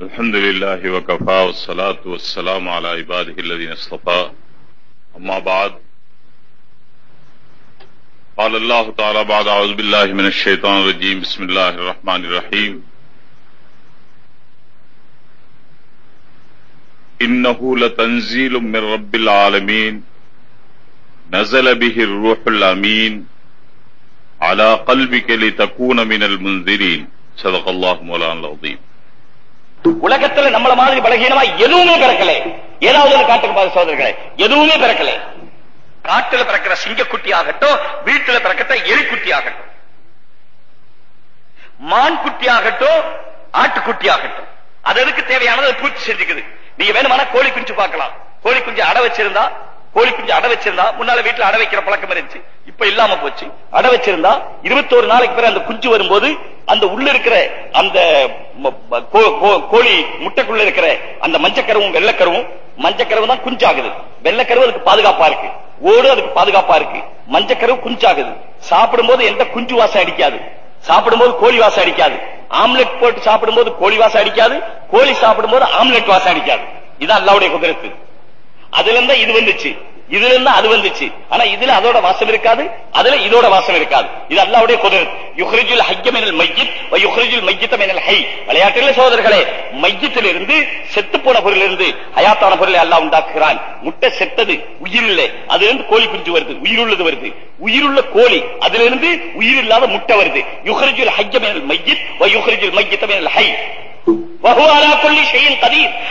الحمد لله وكفى والصلاة والسلام على عباده الذين اصطفى. أما بعد، قال الله تعالى بعد، أعوذ بالله من الشيطان الرجيم. بسم الله الرحمن الرحيم. إنه لتنزيل من رب العالمين. نزل به الروح الأمين على قلبك لتكون من المنذرين. صدق الله مولانا العظيم. உலகத்துல நம்மள மாதிரி பலகீனமா எதுவுமே பிறக்கல. ஏதாவது ஒரு காட்டுக்கு பாரு சோதர்களே எதுவுமே பிறக்கல. காட்டுல பிறக்கிற சிங்கக்குட்டி ஆகட்டும் வீட்டுல பிறக்கிற எலிக்குட்டி ஆகட்டும் மான் குட்டி ஆகட்டும் ஆட்டுக்குட்டி ஆகட்டும் அது எதுக்கு தேவையானது? பூச்சி செஞ்சுக்குது. நீங்க வேணுமானா கோழி குஞ்சு பார்க்கலாம். கோழி குஞ்சு அடை வச்சிருந்தா கோழி குஞ்சு அடை வச்சிருந்தா முன்னால வீட்டுல அடை வைக்கிற பழக்கம் இருந்துச்சு. இப்ப இல்லாம போச்சு. அடை வச்சிருந்தா இருபத்தோரு நாளைக்கு பிறகு அந்த குஞ்சு வரும்போது அந்த உள்ள இருக்கிற அந்த கோ- கோ- கோழி முட்டைக்குள்ள இருக்கிற அந்த மஞ்சக்கருவும் வெள்ளக்கருவும் மஞ்சக்கருவு தான் குஞ்சாகுது. வெள்ளக்கருவு அதுக்கு பாதுகாப்பா இருக்கு. ஓடு அதுக்கு பாதுகாப்பா இருக்கு. மஞ்சக்கருவு குஞ்சாகுது. சாப்பிடும்போது எந்த குஞ்சு வாசம் அடிக்காது. சாப்பிடும்போது கோழி வாசம் அடிக்காது. ஆம்லெட் போட்டு சாப்பிடும்போது கோழி வாசம் அடிக்காது. கோழி சாப்பிடும்போது ஆம்லெட் வாசம் அடிக்காது. இதான் அல்லாவுடைய குதிரத்து. அதுல இருந்தா இது வந்துச்சு. இதுல இருந்து அது வந்துச்சு. ஆனா இதுல அதோட வாசம் இருக்காது அதுல இதோட வாசம் இருக்காது. இது அல்லாவுடைய குதிரத் யுஹ்ரிஜுல் ஹையமினல் மினல் மையித் வ யுஹ்ரிஜுல் மையித்த மினல் ஹை. விளையாட்டில் சகோதரர்களே மையத்திலிருந்து செத்து போன பொருளிலிருந்து ஹயாத்தான பொருளை அல்லாஹ் உண்டாக்குகிறான். முட்டை செத்தது உயிர் இல்லை அதுல இருந்து கோழி குஞ்சு வருது உயிருள்ளது வருது. உயிருள்ள கோழி அதுல இருந்து உயிர் இல்லாத முட்டை வருது. யுஹ்ரிஜுல் ஹையமினல் மினல் மையித் வ யுஹ்ரிஜுல் மையித்த மினல் ஹை.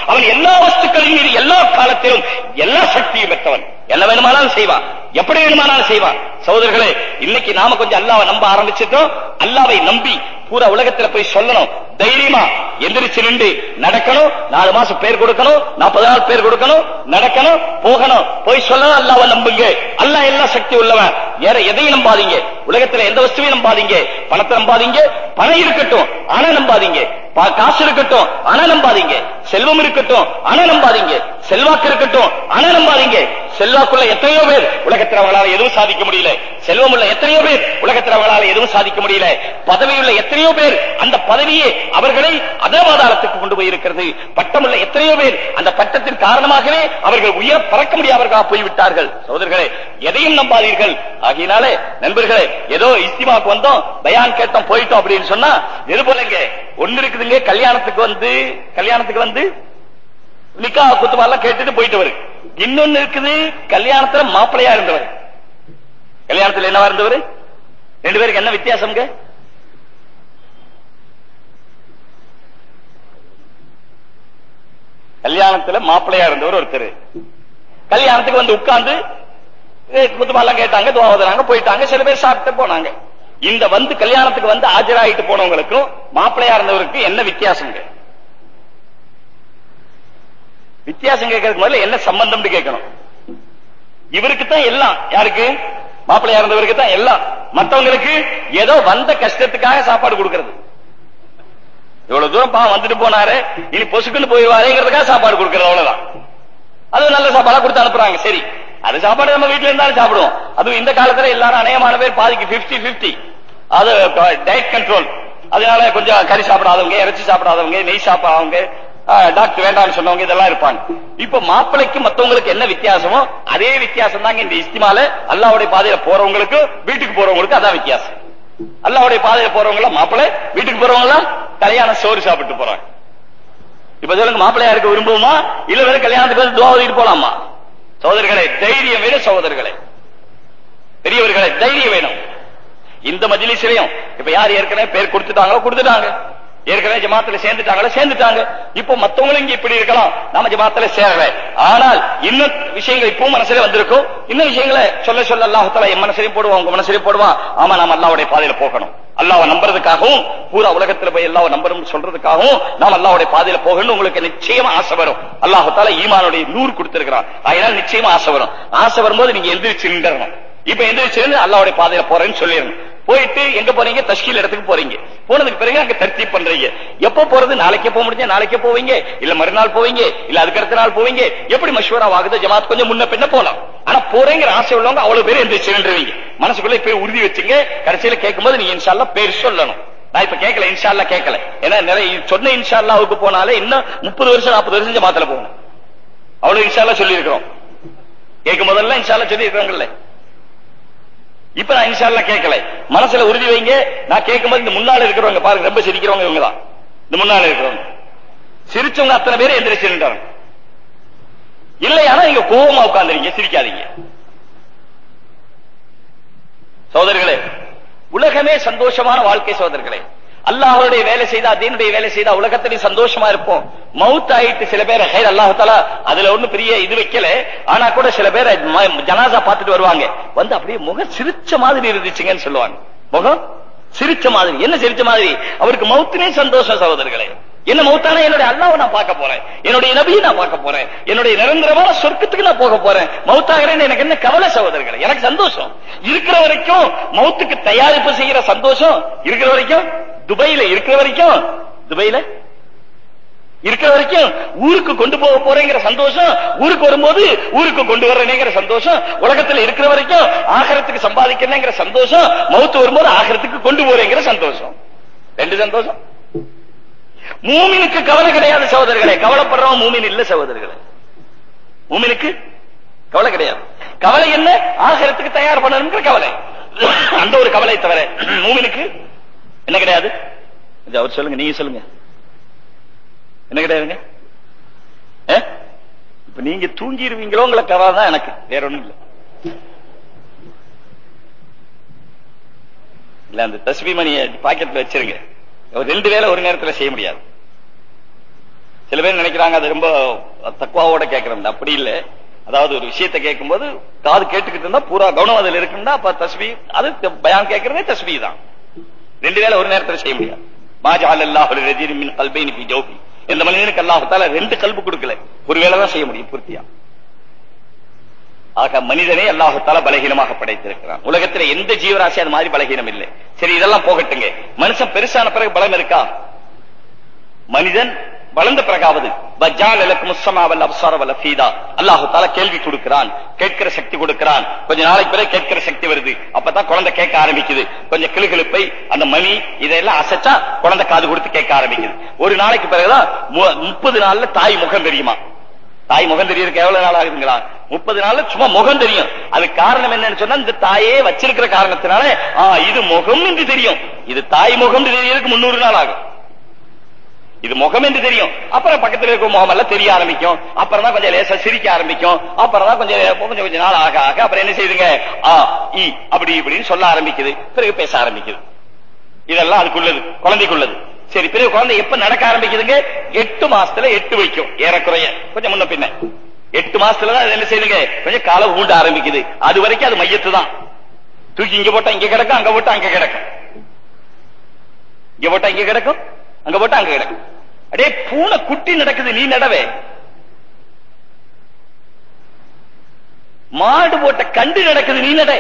அவன் எல்லா வஸ்துக்களின் மீது எல்லா காலத்திலும் எல்லா சக்தியும் பெற்றவன். என்ன வேணுமானாலும் செய்வான். எப்படி வேணுமானாலும் செய்வான். சகோதரர்களே இன்னைக்கு நாம கொஞ்சம் அல்லாவை நம்ப ஆரம்பிச்சிட்டோம். அல்லாவை நம்பி பூரா உலகத்துல போய் சொல்லணும். தைரியமா எந்திரிச்சு நின்று நடக்கணும். நாலு மாசம் பேர் கொடுக்கணும். நாற்பது நாள் பேர் கொடுக்கணும். நடக்கணும். போகணும். போய் சொல்லணும் அல்லாவை நம்புங்க. அல்லாஹ் எல்லா சக்தி உள்ளவன். வேற எதையும் நம்பாதீங்க. உலகத்துல எந்த வஸ்துவையும் நம்பாதீங்க. பணத்தை நம்பாதீங்க. பணம் இருக்கட்டும். ஆனா நம்பாதீங்க. காசு இருக்கட்டும் ஆனா நம்பாதீங்க செல்வம் இருக்கட்டும் ஆனா நம்பாதீங்க செல்வாக்கு இருக்கட்டும் ஆனா நம்பாதீங்க செல்வாக்குள்ள எத்தனையோ பேர் உலகத்தில் அவர்களால் எதுவும் சாதிக்க முடியல. செல்வம் உள்ள எத்தனையோ பேர் உலகத்தில் அவர்களால் எதுவும் சாதிக்க முடியல. பதவியுள்ள எத்தனையோ பேர் அந்த பதவியே அவர்களை அதவாதாரத்துக்கு கொண்டு போய் இருக்கிறது பட்டம் உள்ள எத்தனையோ பேர் அந்த பட்டத்தின் காரணமாகவே அவர்கள் உயர பறக்க முடியாதவர்களாக போய்விட்டார்கள். சகோதரர்களே எதையும் நம்பாதீர்கள். ஆகையினாலே நண்பர்களே ஏதோ இஸ்திமாக்கு வந்தோம் பயான் கேட்டோம் போயிட்டோம் அப்படின்னு சொன்னா எது போலங்க? ஒண்ணு இருக்குதுங்க கல்யாணத்துக்கு வந்து கல்யாணத்துக்கு வந்து நிக்கா குத்துபாலாம் கேட்டுட்டு போயிட்டு வரு இன்னொன்னு இருக்குது கல்யாணத்துல மாப்பிள்ளையா இருந்தவர். கல்யாணத்துல என்னவா இருந்தவர்? ரெண்டு பேருக்கு என்ன வித்தியாசம் கல்யாணத்துல மாப்பிள்ளையா இருந்தவர் ஒருத்தர். கல்யாணத்துக்கு வந்து உட்கார்ந்து குத்துபாலாம் கேட்டாங்க துவாவதாங்க போயிட்டாங்க சில பேர் சாப்பிட்டு போனாங்க. இந்த வந்து கல்யாணத்துக்கு வந்து ஆஜராயிட்டு போனவங்களுக்கும் மாப்பிள்ளையா இருந்தவருக்கு என்ன வித்தியாசம்ங்க? வித்தியாசம் கேட்கறதுக்கு முதல்ல என்ன சம்பந்தம்னு கேட்கணும். இவருக்கு தான் எல்லாம். யாருக்கு? மாப்பிள்ளையா இருந்தவருக்கு தான் எல்லாம். மத்தவங்களுக்கு ஏதோ வந்த கஷ்டத்துக்காக சாப்பாடு கொடுக்கறது. இவ்வளவு தூரம் பாவம் வந்துட்டு போனாரு. இனி பொசுக்குன்னு போயிடுவாருங்கிறதுக்காக சாப்பாடு கொடுக்கறது அவ்வளவுதான். அது நல்ல சாப்பாடா கொடுத்து அனுப்புறாங்க. சரி. அது சாப்பாடு நம்ம வீட்டுல இருந்தாலும் சாப்பிடுவோம். அதுவும் இந்த காலத்துல எல்லாரும் அநேகமான பேர் பாதிக்கு 50 50 அது டயட் கண்ட்ரோல் அதனால கொஞ்சம் கறி சாப்பிடாதவங்க இறைச்சி சாப்பிடாதவங்க நெய் சாப்பிடாதவங்க டாக்டர் வேண்டாம்னு சொன்னவங்க இதெல்லாம் இருப்பாங்க. இப்ப மாப்பிளைக்கு மத்தவங்களுக்கு என்ன வித்தியாசமோ அதே வித்தியாசம் தாங்க இந்த இஸ்திமால. அல்லாவுடைய பாதையில போறவங்களுக்கு வீட்டுக்கு போறவங்களுக்கு அதான் வித்தியாசம். அல்லாவுடைய பாதையில போறவங்க மாப்பிள்ளை வீட்டுக்கு போறவங்க கல்யாண சோறு சாப்பிட்டு போறாங்க. இப்ப சொல்லுங்க மாப்பிள்ளையா இருக்க விரும்புவோமா? இல்ல வேற கல்யாணத்துக்கு வந்து துவா ஓதிட்டு போலாமா? சோதர்களே தைரியம் வேணும் சகோதரர்களே. பெரியவர்களே தைரியம் வேணும். இந்த மஜிலிசிலையும் இப்ப யார் ஏற்கனவே பேர் கொடுத்துட்டாங்களோ கொடுத்துட்டாங்க. ஏற்கனவே ஜமாத்துல சேர்ந்துட்டாங்களோ சேர்ந்துட்டாங்க. இப்போ மத்தவங்களும் இங்க இப்படி இருக்கலாம். நாம ஜமாத்துல சேரல ஆனால் இன்னும் விஷயங்கள் இப்பவும் மனசுல வந்திருக்கும் இன்னும் விஷயங்களை சொல்ல சொல்ல அல்லாஹத்தால என் மனசுலையும் போடுவான் உங்க மனசுலையும் போடுவான். ஆமா நாம அல்லாவுடைய பாதையில போகணும். அல்லாவை நம்புறதுக்காகவும் பூரா உலகத்துல போய் அல்லாவை நம்பணும் சொல்றதுக்காகவும் நாம் அல்லாவுடைய பாதையில போகணும் உங்களுக்கு நிச்சயமா ஆசை வரும். அல்லாஹால ஈமானுடைய நூறு கொடுத்திருக்கிறான். அதனால நிச்சயமா ஆசை வரும். ஆசை வரும்போது நீங்க எந்திரிச்சு நின்றணும் இப்ப எந்திரிச்சு அல்லாவுடைய பாதையில போறேன்னு சொல்லிடணும். போயிட்டு எங்க போறீங்க? தஷ்கீல் இடத்துக்கு போறீங்க. போனதுக்கு பிறகு அங்க தர்த்தி பண்றீங்க. எப்ப போறது? நாளைக்கே போக முடிஞ்சா நாளைக்கே போவீங்க. இல்ல மறுநாள் போவீங்க. இல்ல அதுக்கு அடுத்த நாள் போவீங்க. எப்படி மஷூரா ஆகுது ஜமாத் கொஞ்சம் முன்ன பின்ன போலாம். ஆனா போறேங்கிற ஆசை உள்ளவங்க அவ்வளவு பேர் எந்திரிச்சு மனசுக்குள்ள இப்ப உறுதி வச்சுங்க. கடைசியில கேட்கும்போது நீங்க இன்ஷால்லா பேர் சொல்லணும். நான் இப்ப கேட்கல இன்ஷால்லா கேட்கல. ஏன்னா நிறைய சொன்ன இன்ஷால்லாவுக்கு போனாலே இன்னும் முப்பது வருஷம் நாற்பது வருஷம் ஜமாத்துல போகணும். அவ்வளவு இன்ஷால்லா சொல்லி இருக்கிறோம் கேட்கும் போதெல்லாம் இன்ஷால்லா சொல்லி இருக்கிறாங்கல்ல இப்ப நான் இன்ஷால்லா கேட்கல. மனசுல உறுதி வைங்க. நான் கேட்கும்போது இந்த முன்னால இருக்கிறவங்க பாருங்க ரொம்ப சிரிக்கிறவங்க இவங்க தான் இந்த முன்னால இருக்கிறவங்க. சிரிச்சவங்க அத்தனை பேரும் எந்திரிச்சிருந்தாங்க. இல்லையானா நீங்க கோபமா உட்கார்ந்துறீங்க சிரிக்காதீங்க. சோதர்களே உலகமே சந்தோஷமான வாழ்க்கை சோதர்களே அல்லாஹருடைய வேலை செய்தா தீனுடைய வேலை செய்தா உலகத்திலேயும் சந்தோஷமா இருப்போம். மவுத் ஆயிட்டு சில பேர் ஹைர் அல்லாஹால அதுல ஒண்ணு பெரிய இது வைக்கல. ஆனா கூட சில பேர் ஜனாசா பார்த்துட்டு வருவாங்க. வந்து அப்படியே முகம் சிரிச்ச மாதிரி இருந்துச்சுங்கன்னு சொல்லுவாங்க. முகம் சிரிச்ச மாதிரி. என்ன சிரிச்ச மாதிரி? அவருக்கு மவுத்துனே சந்தோஷம் சகோதரர்களே. என்ன மௌத்தான என்னுடைய அல்லாவை நான் பார்க்க போறேன். என்னுடைய நபியை நான் பார்க்க போறேன். என்னுடைய நிரந்தரமான சொர்க்கத்துக்கு நான் போக போறேன். மௌத்தாகிறேன் எனக்கு என்ன கவலை சகோதரர்கள்? எனக்கு சந்தோஷம். இருக்கிற வரைக்கும் மௌத்துக்கு தயாரிப்பு செய்யற சந்தோஷம். இருக்கிற வரைக்கும் துபையில இருக்கிற வரைக்கும் துபையில இருக்கிற வரைக்கும் ஊருக்கு கொண்டு போக போறேங்கிற சந்தோஷம். ஊருக்கு வரும்போது ஊருக்கு கொண்டு வர்றேங்கிற சந்தோஷம். உலகத்துல இருக்கிற வரைக்கும் ஆகரத்துக்கு சம்பாதிக்கிறேங்கிற சந்தோஷம். மௌத்து வரும்போது ஆகரத்துக்கு கொண்டு போறேங்கிற சந்தோஷம். ரெண்டு சந்தோஷம். மூமினுக்கு கவலை கிடையாது சகோதரர்களே. கவலைப்படுறவன் மூமின் இல்ல சகோதரர்களே. மூமினுக்கு கவலை கிடையாது. கவலை என்ன? ஆகரத்துக்கு தயார் பண்ணணுங்கிற கவலை. அந்த ஒரு கவலை தவிர மூமினுக்கு என்ன கிடையாது? அவர் சொல்லுங்க நீங்க சொல்லுங்க. என்ன கிடையாதுங்க? இப்ப நீங்க தூங்கிடுவீங்களோ உங்களை கவலை தான் எனக்கு. வேற ஒண்ணும் இல்ல. இல்ல அந்த தஸ்பி மணியை பாக்கெட்ல வச்சிருங்க. ரெண்டு வேலை ஒரு நேரத்துல செய்ய முடியாது. சில பேர் நினைக்கிறாங்க அது ரொம்ப தக்குவாவோட கேட்கறோம் அப்படி இல்ல. அதாவது ஒரு விஷயத்தை கேட்கும்போது காது கேட்டுக்கிட்டு இருந்தா பூரா கவனம் அதுல இருக்குன்னா அப்ப தஸ்பி அது பயான் கேட்கறதே தஸ்பி தான். ரெண்டு வேலை ஒரு நேரத்துல செய்ய முடியாது. மாஜால் அல்லாஹ் ரஜீர் மின் கல்பைனி பி ஜௌபி மனிதனுக்கு அல்லாஹால ரெண்டு கல்பு கொடுக்கல. ஒரு வேளை தான் செய்ய முடியும் பூர்த்தியா. ஆக மனிதனே அல்லாஹால பலகீனமாக படைத்திருக்கிறான். உலகத்துல எந்த ஜீவராசி அது மாதிரி பலகீனம் இல்லை. சரி இதெல்லாம் போகட்டுங்க. மனுஷன் பெருசான பிறகு பலம் இருக்கா? மனிதன் வளர்ந்த பிறகாவது பஜால் இலக்கும் முஸ்ஸமாவல் அப்சாரவல் ஃபீதா அல்லாஹு தால கேள்வி கொடுக்கிறான் கேட்கிற சக்தி கொடுக்கிறான். கொஞ்ச நாளைக்கு பிறகு கேட்கிற சக்தி வருது. அப்பதான் குழந்தை கேட்க ஆரம்பிக்குது. கொஞ்சம் கிளுகிழுப்பை அந்த மணி இதெல்லாம் அசைச்சா குழந்தை காது கொடுத்து கேட்க ஆரம்பிக்குது. ஒரு நாளைக்கு பிறகுதான் மு- முப்பது நாள்ல தாய் முகம் தெரியுமா? தாய் முகம் தெரியறதுக்கு எவ்வளவு நாள் ஆகுதுங்களா? முப்பது நாள்ல சும்மா முகம் தெரியும். அது காரணம் என்னன்னு சொன்னா இந்த தாயே வச்சிருக்கிற காரணத்தினால ஆ இது முகம் என்று தெரியும். இது தாய் முகம் தெரியறதுக்கு முன்னூறு நாள் ஆகும். இது முகம் என்று தெரியும். அப்புறம் பக்கத்துல இருக்கும் முகம் எல்லாம் தெரிய ஆரம்பிக்கும். அப்புறம் தான் கொஞ்சம் லேசா சிரிக்க ஆரம்பிக்கும். அப்புறம் தான் கொஞ்சம் கொஞ்சம் கொஞ்சம் நாள் ஆக ஆக அப்புறம் என்ன செய்யுதுங்க ஆ இ அப்படி இப்படின்னு சொல்ல ஆரம்பிக்குது. பிறகு பேச ஆரம்பிக்குது. இதெல்லாம் அதுக்குள்ளது குழந்தைக்குள்ளது. சரி பிறகு குழந்தை எப்ப நடக்க ஆரம்பிக்குதுங்க? எட்டு மாசத்துல எட்டு வைக்கும் ஏறக்குறைய. கொஞ்சம் முன்ன பின்ன. எட்டு மாசத்துலதான் அது என்ன செய்யுதுங்க கொஞ்சம் காலை ஊண்ட ஆரம்பிக்குது. அது வரைக்கும் அது மையத்து தான். தூக்கி இங்க போட்டா இங்க கிடக்கும் அங்க போட்டா அங்க கிடக்கும். இங்க போட்டா இங்க கிடக்கும். அங்க போட்டா அங்க கிடக்கும் அடே பூனை குட்டி நடக்குது நீ நடவே. மாடு போட்ட கண்டு நடக்குது நீ நட.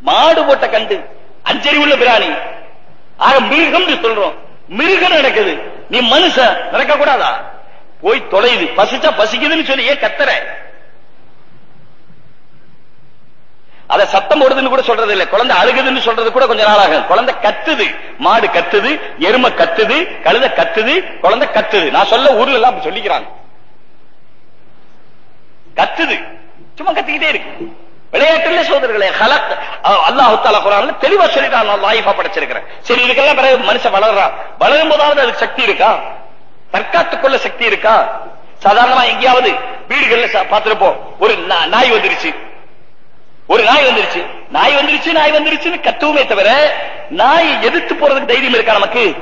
மாடு போட்ட கண்டு அஞ்சறிவுள்ள பிராணி. ஆக மிருகம் சொல்றோம். மிருகம் நடக்குது. நீ மனுஷன் நடக்க கூடாதா போய் தொலையுது பசிச்சா பசிக்குதுன்னு சொல்லி ஏன் கத்துற? அத சத்தம் போடுதுன்னு கூட சொல்றது இல்ல. குழந்தை அழுகுதுன்னு சொல்றது கூட கொஞ்ச நாள் ஆகும் குழந்தை கத்துது. மாடு கத்துது எருமை கத்துது கழுத கத்துது குழந்தை கத்துது. நான் சொல்ல ஊர்ல எல்லாம் அப்படி சொல்லிக்கிறாங்க. கத்துது. சும்மா கத்திக்கிட்டே இருக்கு. விளையாட்டுல சோதர்களே ஹலத் அல்லாஹு தாலா குரான்ல தெளிவா சொல்லிட்டான். நான் லாயிஃபா படைச்சிருக்கிறேன். சரி இதுக்கெல்லாம் பிறகு மனுஷன் வளர்றான் வளரும் போதாவது அதுக்கு சக்தி இருக்கா? தற்காத்துக் கொள்ள சக்தி இருக்கா? சாதாரணமா எங்கேயாவது வீடுகள்ல பாத்துருப்போம் பார்த்திருப்போம் ஒரு நா- நாய் வந்துருச்சு. ஒரு நாய் வந்துருச்சு. நாய் வந்துருச்சு நாய் வந்துருச்சுன்னு கத்துவமே தவிர நாய் எதிர்த்து போறதுக்கு தைரியம் இருக்கா நமக்கு?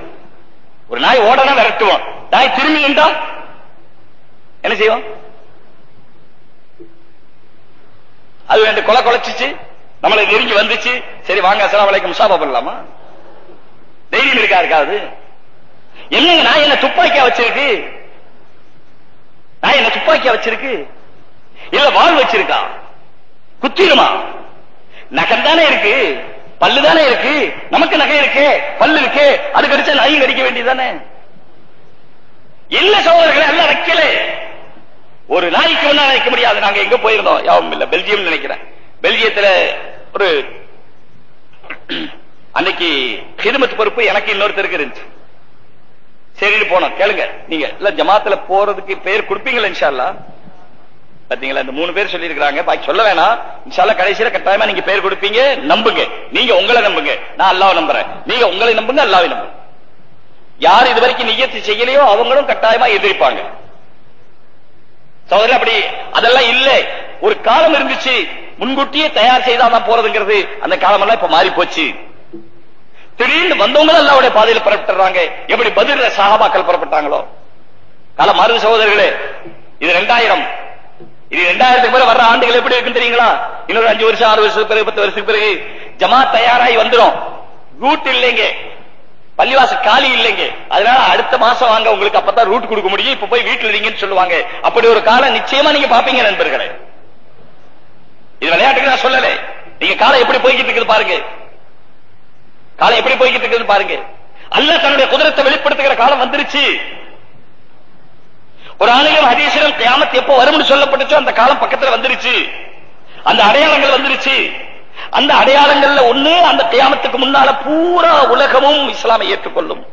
ஒரு நாய் ஓடனா விரட்டுவோம். நாய் திரும்பி நின்றா என்ன செய்வோம்? அது ரெண்டு கொலை கொலைச்சிச்சு. நம்மளை நெருங்கி வந்துச்சு. சரி வாங்க அஸ்ஸலாமு வலைக்கு முசாபா பண்ணலாமா? தைரியம் இருக்கா இருக்காது. என்னங்க நான் என்ன துப்பாக்கியா வச்சிருக்கு? நான் என்ன துப்பாக்கியா வச்சிருக்கு? இல்ல வாழ் வச்சிருக்கா? குத்திருமா நகம் தானே இருக்கு. பல்லு தானே இருக்கு. நமக்கு நகை இருக்கு. பல்லு இருக்கு. அது கடிச்சா நகையும் கடிக்க வேண்டியதானே இல்ல சோழர்களை எல்லாம் வைக்கல. ஒரு நாய்க்கு ஒன்னா வைக்க முடியாது. நாங்க எங்க போயிருந்தோம்? யாவும் இல்ல. பெல்ஜியம் நினைக்கிறேன். பெல்ஜியத்துல ஒரு அன்னைக்கு ஹிதமத் பொறுப்பு எனக்கு இன்னொருத்தருக்கு இருந்துச்சு. சரின்னு போனோம். கேளுங்க. நீங்க. இல்ல ஜமாத்துல போறதுக்கு பேர் கொடுப்பீங்களா இன்ஷால்லா பாத்தீங்களா? இந்த மூணு பேர் சொல்லி இருக்காங்க பாக்கி சொல்ல வேணாம். இன்ஷால்லா கடைசியில கட்டாயமா நீங்க பேர் கொடுப்பீங்க. நம்புங்க. நீங்க உங்களை நம்புங்க. நான் அல்லாவை நம்புறேன். நீங்க உங்களை நம்புங்க அல்லாவை நம்புங்க. யார் இது வரைக்கும் நியத்து செய்யலையோ அவங்களும் கட்டாயமா எதிர்ப்பாங்க. சகோதரர் அப்படி அதெல்லாம் இல்ல. ஒரு காலம் இருந்துச்சு. முன்கூட்டியே தயார் செய்தாதான் போறதுங்கிறது. அந்த காலம் எல்லாம் இப்ப மாறி போச்சு திடீர்னு வந்தவங்க அல்லாவுடைய பாதையில் புறப்பட்டுறாங்க. எப்படி பதில் சகாபாக்கள் புறப்பட்டாங்களோ? காலம் மாறுது சகோதரர்களே. இது ரெண்டாயிரம். இது ரெண்டாயிரத்துக்கு மேல வர்ற ஆண்டுகள் எப்படி இருக்குன்னு தெரியுங்களா? இன்னொரு அஞ்சு வருஷம் ஆறு வருஷத்துக்கு பிறகு பத்து வருஷத்துக்கு பிறகு ஜமா தயாராகி வந்துரும். ரூட் இல்லைங்க. பள்ளிவாச காலி இல்லைங்க. அதனால அடுத்த மாசம் வாங்க உங்களுக்கு அப்பதான் ரூட் கொடுக்க முடியும். இப்ப போய் வீட்டுல இருங்கன்னு சொல்லுவாங்க. அப்படி ஒரு காலம் நிச்சயமா நீங்க பாப்பீங்க நண்பர்களே. இது விளையாட்டுக்கு நான் சொல்லலை. நீங்க காலம் எப்படி போய்கிட்டு இருக்குது பாருங்க. காலம் எப்படி போய்கிட்டு இருக்குது பாருங்க. அல்ல தன்னுடைய குதிரத்தை வெளிப்படுத்துகிற காலம் வந்துருச்சு. ஒரு ஆளுகள் ஹதீசிலும் கியாமத் எப்போ வரும்னு சொல்லப்பட்டுச்சோ அந்த காலம் பக்கத்துல வந்துருச்சு. அந்த அடையாளங்கள் வந்துருச்சு. அந்த அடையாளங்கள்ல ஒண்ணு அந்த கியாமத்துக்கு முன்னால பூரா உலகமும் இஸ்லாமை ஏற்றுக்கொள்ளும்.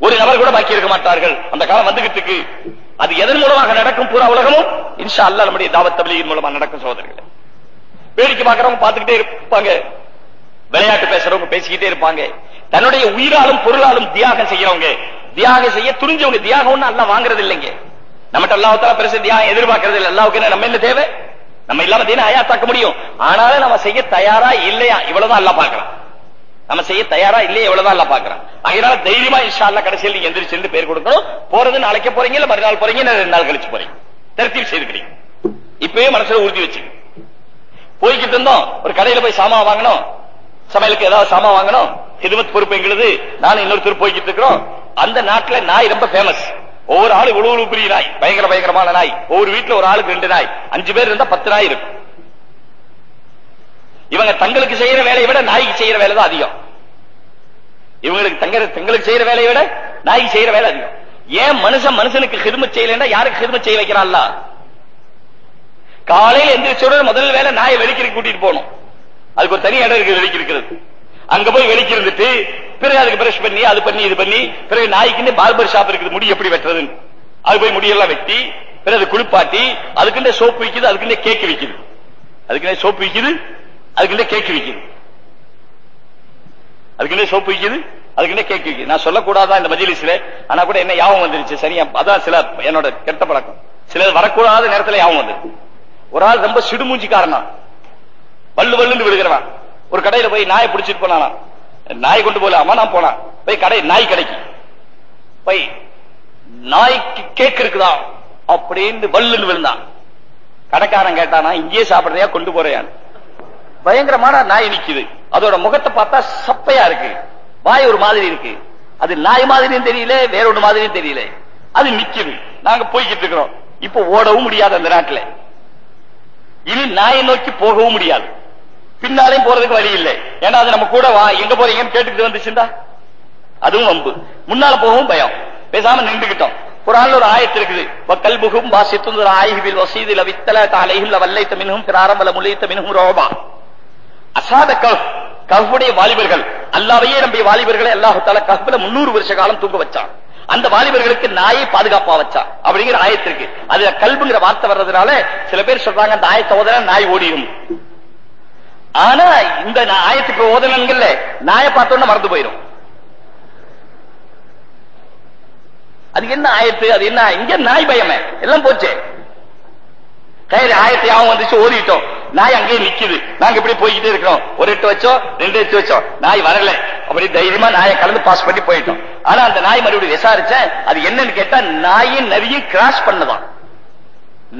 ஒரு நபர் கூட பாக்கி இருக்க மாட்டார்கள். அந்த காலம் வந்துகிட்டு அது எதன் மூலமாக நடக்கும் பூரா உலகமும்? இன்ஷா அல்லாஹ் நம்முடைய தாவத் தபிலியின் மூலமா நடக்கும் சகோதரர்களே. வேடிக்கை பார்க்கறவங்க பார்த்துக்கிட்டே இருப்பாங்க. விளையாட்டு பேசுறவங்க பேசிக்கிட்டே இருப்பாங்க. தன்னுடைய உயிராலும் பொருளாலும் தியாகம் செய்யறவங்க. தியாகம் செய்ய துணிஞ்சவங்க தியாகம் ஒண்ணு அல்ல வாங்குறது இல்லைங்க. நம்மகிட்ட அல்லாஹால பெருசு தியாகம் எதிர்பார்க்கறது இல்லை. அல்லாவுக்கு என்ன நம்ம என்ன தேவை? நம்ம இல்லாம தீன ஆயாத்தாக்க முடியும். ஆனாலும் நம்ம செய்ய தயாரா இல்லையா? இவ்வளவுதான் அல்ல பாக்குறான் நம்ம செய்ய தயாரா இல்லையா? இவ்வளவுதான் அல்ல பாக்குறான் அதனால தைரியமா இன்ஷா அல்லா கடைசியில் நீங்க எந்திரிச்சு பேர் கொடுக்கணும். போறது நாளைக்கு போறீங்க இல்ல மறுநாள் போறீங்க ரெண்டு நாள் கழிச்சு போறீங்க. திருத்தீப் செய்துக்கிறீங்க. இப்பவே மனசுல உறுதி வச்சு போய்கிட்டு இருந்தோம் ஒரு கடையில போய் சாமான் வாங்கணும். சமையலுக்கு ஏதாவது சாமான் வாங்கணும். ஹிதுமத் பொறுப்பு எங்களுது. நானும் இன்னொருத்தர் போய்கிட்டு இருக்கிறோம். அந்த நாட்டுல நாய் ரொம்ப ஃபேமஸ் ஒவ்வொரு ஆளு உழவு பெரிய நாய் பயங்கர பயங்கரமான நாய். ஒவ்வொரு வீட்டுல ஒரு ஆளுக்கு ரெண்டு நாய். அஞ்சு பேர் இருந்தா பத்து நாய் இருக்கும். இவங்க தங்களுக்கு செய்யற வேலையை விட நாய்க்கு செய்யற வேலை தான் அதிகம். இவங்களுக்கு தங்க தங்களுக்கு செய்யற வேலையை விட நாய்க்கு செய்யற வேலை அதிகம். ஏன் மனுஷன் மனுஷனுக்கு ஹிதுமத் செய்யலன்னா யாருக்கு ஹிதுமத் செய்ய வைக்கிறான்ல காலையில எந்திரிச்சோட முதல் வேலை நாயை வெளிக்கிறதுக்கு கூட்டிட்டு போகணும். அதுக்கு ஒரு தனி இடம் இருக்கு வெளிக்கிறது அங்க போய் வெளிக்கு இருந்துட்டு பிறகு அதுக்கு பிரஷ் பண்ணி அது பண்ணி இது பண்ணி பிறகு நாய்க்குன்னு பார்பர் ஷாப் இருக்குது முடி எப்படி வெட்டுறதுன்னு. அது போய் முடியெல்லாம் வெட்டி பிறகு அது குளிப்பாட்டி அதுக்குண்டே சோப்பு விக்குது அதுக்குண்டே கேக் விக்குது. அதுக்குன்னே சோப்பு விக்குது அதுக்குன்னே கேக் விக்குது. அதுக்குன்னே சோப்பு விக்குது அதுக்குன்னே கேக் விக்குது. நான் சொல்லக்கூடாதான் இந்த மஜிலிஸ்ல? ஆனா கூட என்ன யாபம் வந்துருச்சு. சரியா அதான் சில என்னோட கெட்ட பழக்கம். சிலர் வரக்கூடாத நேரத்துல யாபம் வந்துருக்கு ஒரு ஆள் ரொம்ப சிடுமூஞ்சிக்காரனா. வல்லு வல்லுன்னு விழுகிறவன். ஒரு கடையில போய் நாயை பிடிச்சிட்டு போனானா? நாய் கொண்டு போல அம்மா நான் போனான். போய் கடை நாய் கடைக்கு. போய் நாய்க்கு கேக் இருக்குதா? அப்படின்னு வல்லுன்னு விழுந்தான். கடைக்காரன் கேட்டானா இங்கேயே சாப்பிடுறியா கொண்டு போறியா பயங்கரமான நாய் நிக்குது. அதோட முகத்தை பார்த்தா சப்பையா இருக்கு. வாய் ஒரு மாதிரி இருக்கு. அது நாய் மாதிரியும் தெரியல வேற ஒரு மாதிரியும் தெரியல. அது நிக்குது. நாங்க போய்கிட்டு இருக்கிறோம். இப்ப ஓடவும் முடியாது அந்த நாட்டுல. இனி நாயை நோக்கி போகவும் முடியாது. பின்னாலையும் போறதுக்கு வழி இல்லை. ஏன்னா அது நம்ம கூட வா எங்க போறீங்கன்னு கேட்டுக்கிட்டு வந்துச்சுண்டா? அதுவும் வம்பு. முன்னால போகவும் பயம். பேசாம நின்றுகிட்டோம் குரான்ல ஒரு ஆயத்து இருக்குது. கல்புகும் வாசித்தும் ஒரு ஆய்வில் வசீதில வித்தல தாலையில் வல்லைத்த மினும் பிராரம் வல முளைத்த மினும் ரோபா. அசாத கஃப். கஃபுடைய வாலிபர்கள். அல்லாவையே நம்பிய வாலிபர்களை அல்லாஹால கஃபுல முன்னூறு வருஷ காலம் தூங்க வச்சான். அந்த வாலிபர்களுக்கு நாயை பாதுகாப்பா வச்சா அப்படிங்கிற ஆயத்திற்கு அதுல கல்புங்கிற வார்த்தை வர்றதுனால சில பேர் சொல்றாங்க அந்த ஆயத்தை ஓதன நாய் ஓடிடும் ஆனா இந்த ஆயத்துக்கு ஓதனங்கள்ல நாய பார்த்தோன்னு மறந்து போயிடும் அது என்ன ஆயத்து? அது என்ன? இங்க நாய் பயமே. எல்லாம் போச்சே. கயிறு ஆயத்தை யாவும் வந்துச்சு ஓதிட்டோம். நாய் அங்கேயே நிக்குது. நாங்க இப்படி போய்கிட்டே இருக்கிறோம். ஒரு எட்டு வச்சோம் ரெண்டு எட்டு வச்சோம். நாய் வரல. அப்படி தைரியமா நாயை கலந்து பாஸ் பண்ணி போயிட்டோம். ஆனா அந்த நாய் மறுபடியும் விசாரிச்சேன். அது என்னன்னு கேட்டா நாயும் நரியும் கிராஸ் பண்ணதான்.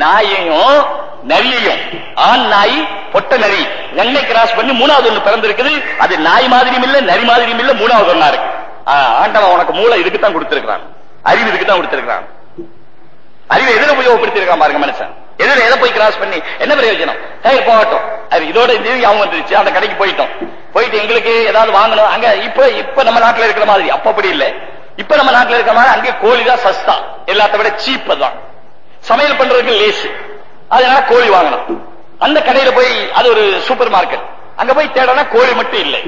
நாயையும் நரியையும். ஆண் நாய் பொட்ட நரி. ரெண்டை கிராஸ் பண்ணி மூணாவது ஒண்ணு பிறந்திருக்குது. அது நாய் மாதிரியும் இல்ல நரி மாதிரியும் இல்ல மூணாவது ஒன்னா இருக்கு. ஆண்டவன் உனக்கு மூளை இதுக்கு தான் கொடுத்திருக்கிறான். அறிவு இதுக்கு தான் கொடுத்திருக்கிறான். அறிவை எதிர உபயோகப்படுத்திருக்கான் பாருங்க மனுஷன். எதிர எதை போய் கிராஸ் பண்ணி என்ன பிரயோஜனம்? சரி போகட்டும். அது இதோட இந்த ஞாபகம் வந்துருச்சு அந்த கடைக்கு போயிட்டோம். போயிட்டு எங்களுக்கு ஏதாவது வாங்கணும் அங்க இப்ப இப்ப நம்ம நாட்டுல இருக்கிற மாதிரி அப்ப அப்படி இல்ல. இப்ப நம்ம நாட்டுல இருக்கிற மாதிரி அங்கே கோழி தான் சஸ்தா. எல்லாத்த விட சீப்பதான் சமையல் பண்றதுக்கு லேசு அதனால கோழி வாங்கணும் அந்த கடையில போய் அது ஒரு சூப்பர் மார்க்கெட் அங்க போய் தேடனா கோழி மட்டும் இல்லை